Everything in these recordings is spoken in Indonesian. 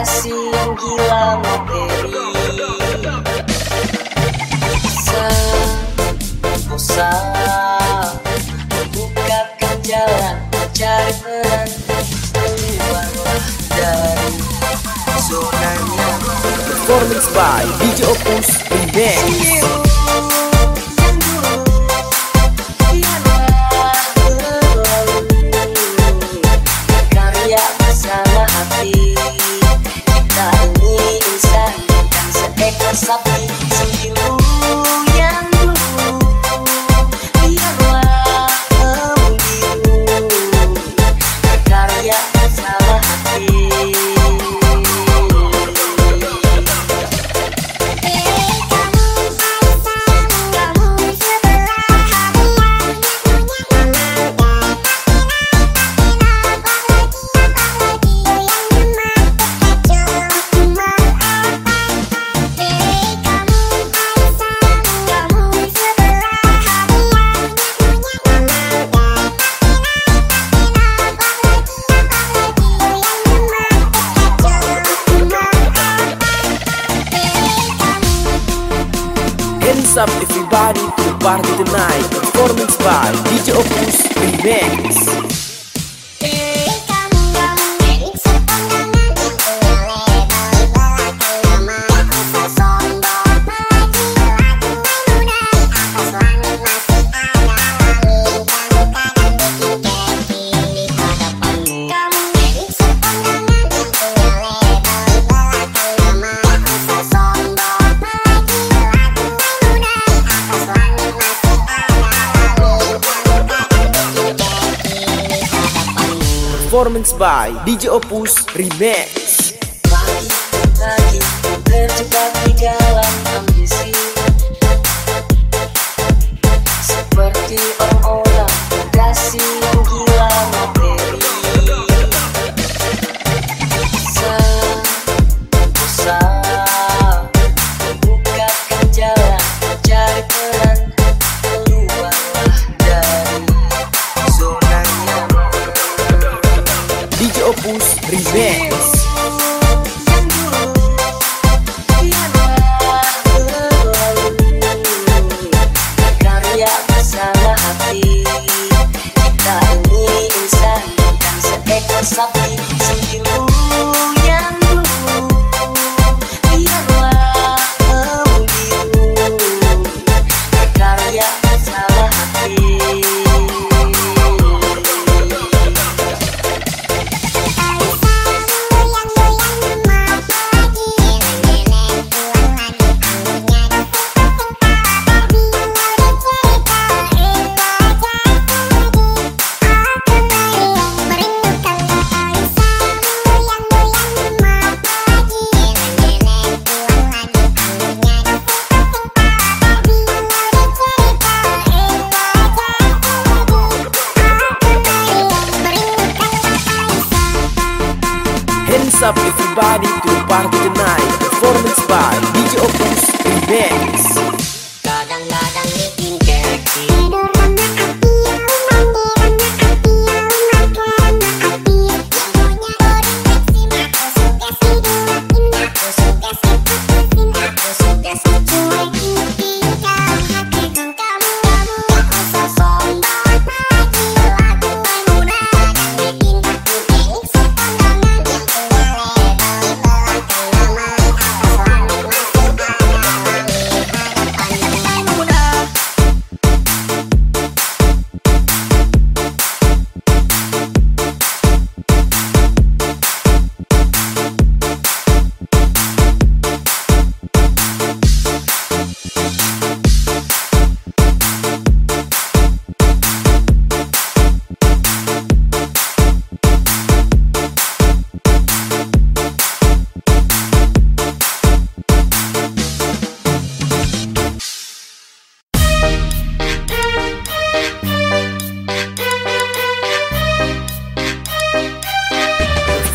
kasih gila Bukakan jalan Cari dari zona nyaman. Performance by DJ Opus Remix. mix by DJ Opus Remix. Seperti orang-orang River. Party to party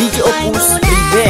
你就不是人。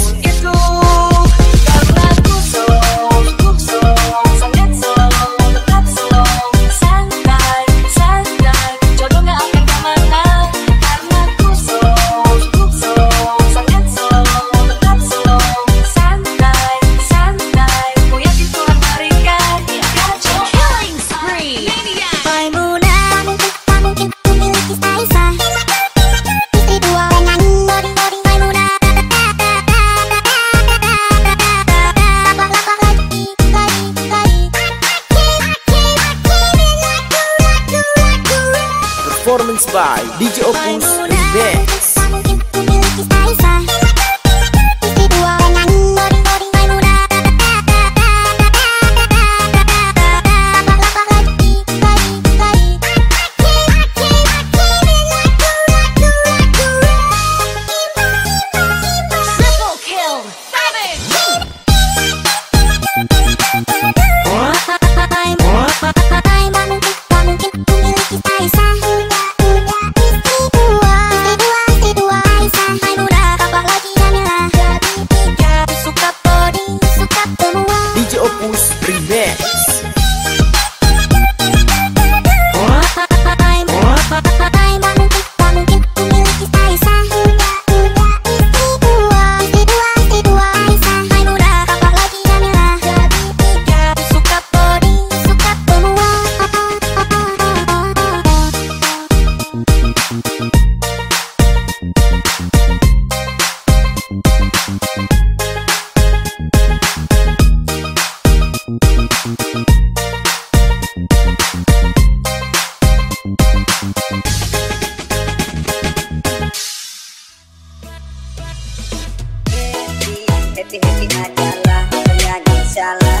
by DJ Opus Remix. salah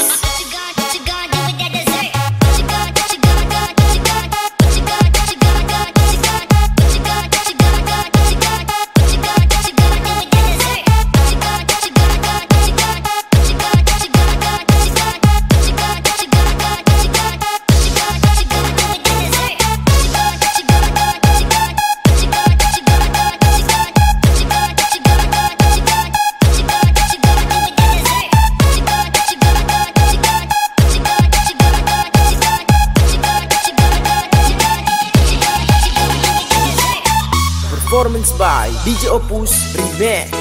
by DJ Opus Remix.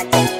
I take